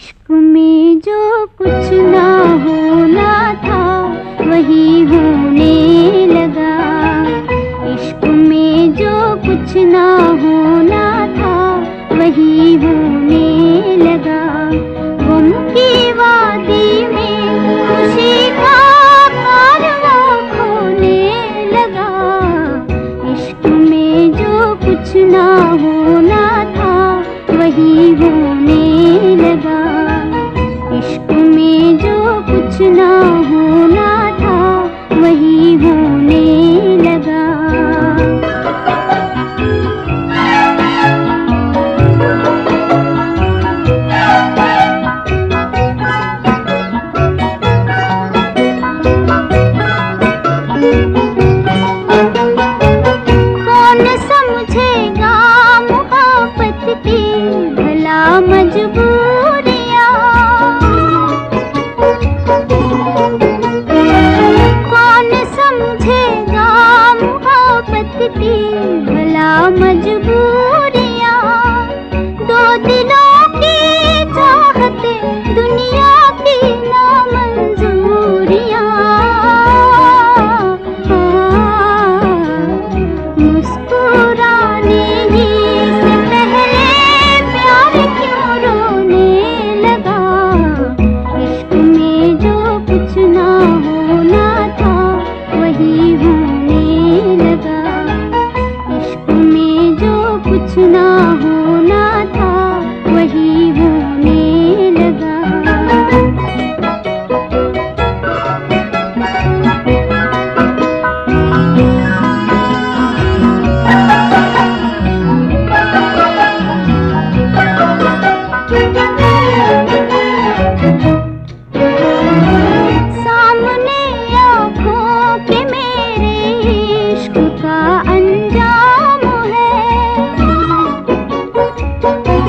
इश्क में जो कुछ ना होना था वही लगा। कौन समझेगा भला मजबूर कुछ ना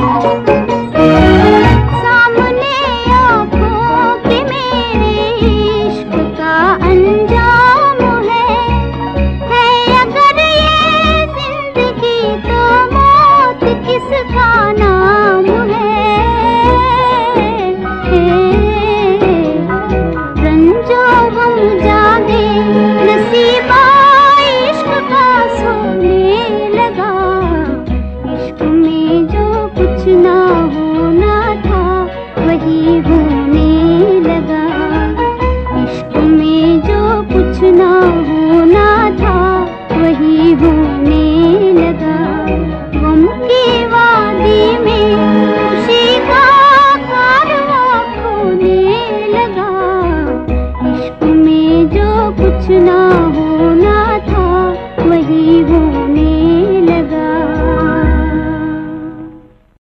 Thank you. वही